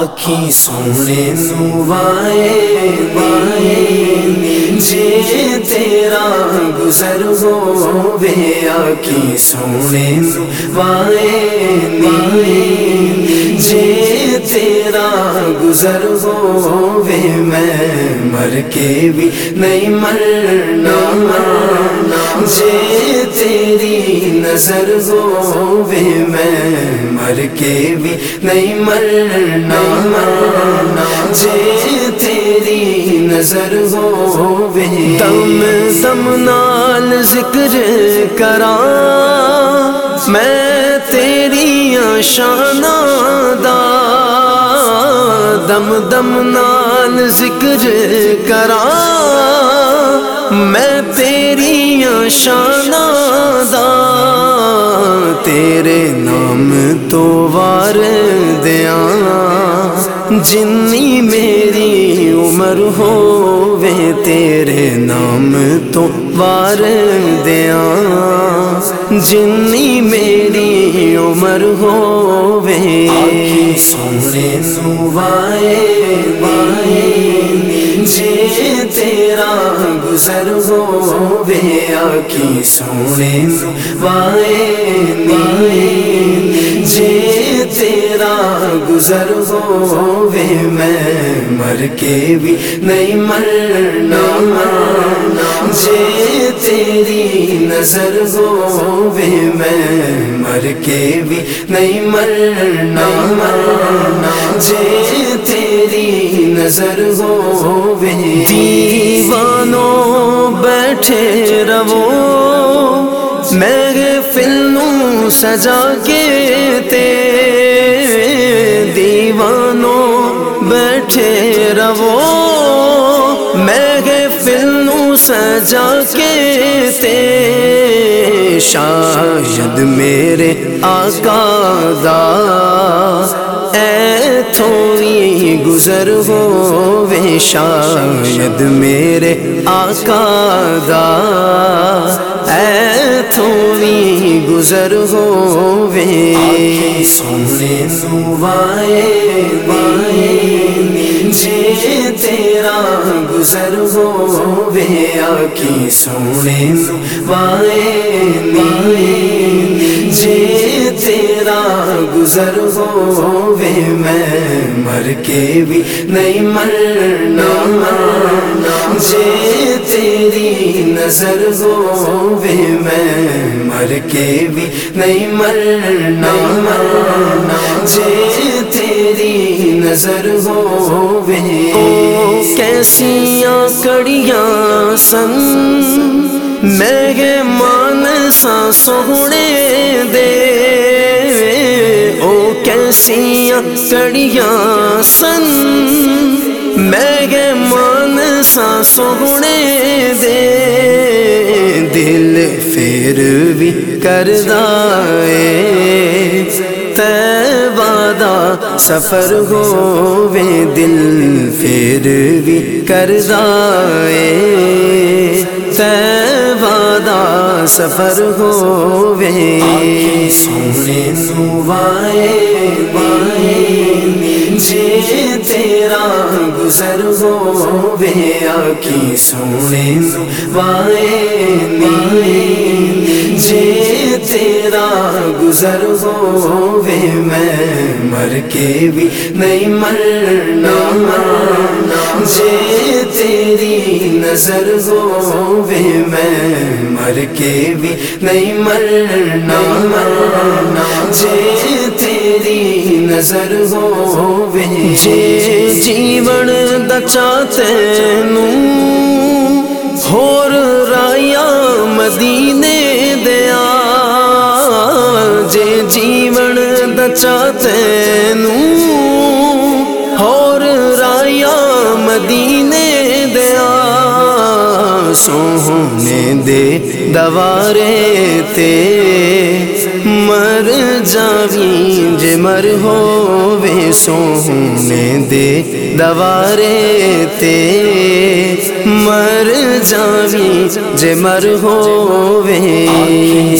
آخی سونے نو وائے وائے جے تیرا گزر ہو، بے آخی سونے نو وائے جے تیرا گزر ہو، بے میں مر کے بھی نہیں مرنا۔ جے تیری نظر ہو میں مر کے بھی نہیں مرنا۔ جے تیری نظر ہو بے دم نال ذکر کرا۔ میں تیری شان دا۔ دم دم نال ذکر کرا۔ میں تیری شان تیرے نام تو وار دیا جنی میری عمر ہووے، تیرے نام تو وار دیا جنی میری عمر ہووے سونے نو وائے وائے تیرا گزر ہو بے آخی سونے نو وائے جے تیرا گزر ہو بے میں مر کے بھی نہیں مرنا جے تیری نظر ہو بے میں مر کے بھی نہیں مرنا جے تیری نظر ہو دیوانوں بیٹھے رو میں فلم سجا کے تے دیوانوں بیٹھے رو میں فلم سجا کے تے شاید میرے آقا دا۔ اے تھوڑی گزر ہو وے شاید میرے آقا دا۔ اے تھوڑی گزر ہو وے۔ سونے نو وائے جے تیرا گزر ہو بے آخی سونے نو وائے تیرا گزر ہو میں، مر کے بھی نہیں مرنا۔ جے تیری نظر ہو میں، مر کے بھی نہیں مرنا۔ جے تیری نظر ہو بے کیسیاں کڑیاں سن۔ میں مان سا سونے دے۔ او کیسیاں کڑیاں سن۔ میں مان سا سونے دے۔ دل پھر بھی کردہ وعدہ سفر ہووے، دل پھر بھی کردہ وعدہ سفر ہووے سونے نو وائے جے تیرا گزر ہو بے آخی سونے نو وائے جے تیرا گزر ہو میں مر کے بھی نہیں مرنا۔ جے تیری نظر ہو میں مر کے بھی نہیں مرنا۔ جے تیری نظر ہو بے جے جیون دچا تینو۔ ہور رایا مدینے دیا جے جیون دچا تینو۔ ہور رایا مدینے سونے دے دوارے تے مر جاوی، جے مر ہووے سونے دے دوارے تے مر جاوی، جے مر ہووے۔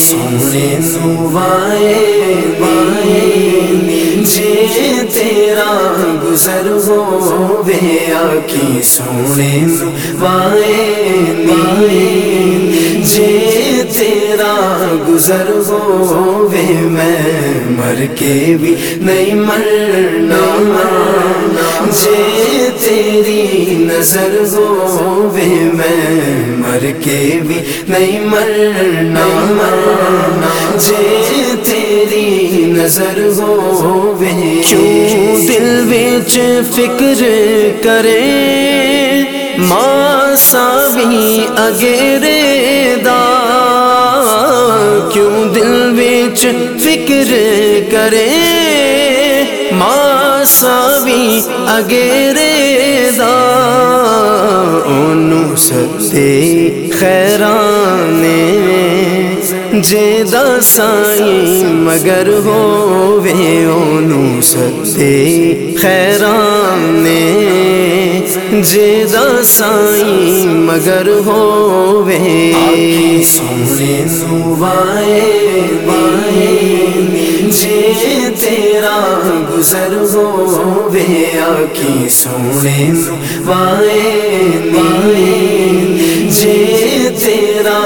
سونے نو وائے مجھے تیرا گزر ہوے آکی سونے وائے نی جے تیرا گزر ہو بے میں مر کے بھی نہیں مرنا۔ جے تیری نظر ہوے میں مر کے بھی نہیں مرنا مرنا۔ جے تیری نظر ہوے کیوں دل بچ فکر کرے؟ ماں ساوی اگیرے دا۔ کیوں دل بچ فکر کرے؟ ماں ساوی اگیرے ستے خیرانے جے دا سائی مگر ہووے اونوں ستے خیرانے جے دا سائی مگر ہووے سونے نوائے بائے جے تیرا گزر ہوے آکی سونے نوائے بائے جے تیرا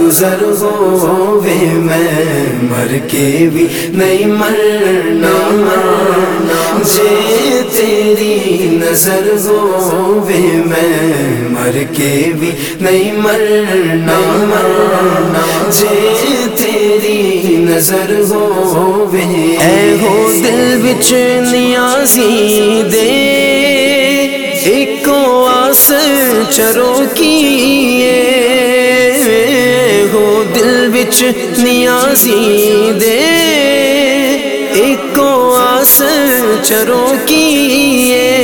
گزر ہوے میں مر کے بھی نہیں مرنا۔ جے تیری نظر ہوے میں مر کے بھی نہیں مرنا۔ جے تیری نظر ہوے اے ہو دل بچ نیازی دے ایکو آس چرو کیے دل بچ نیازی دے۔ ایکو آس چرو کیے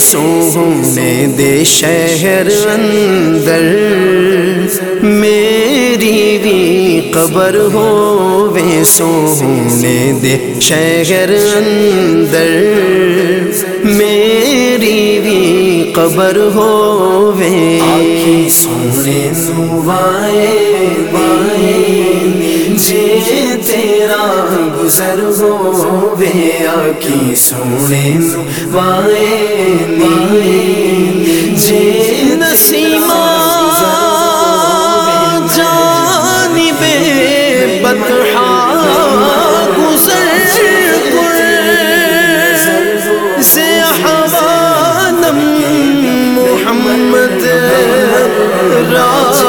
سونے دے شہر اندر۔ میری بھی قبر ہووے۔ سونے دے شہر اندر۔ میری قبر ہووے۔ سونے نوائے بائے جے تیرا گزر ہووے آکی سونے نوائے Rosa.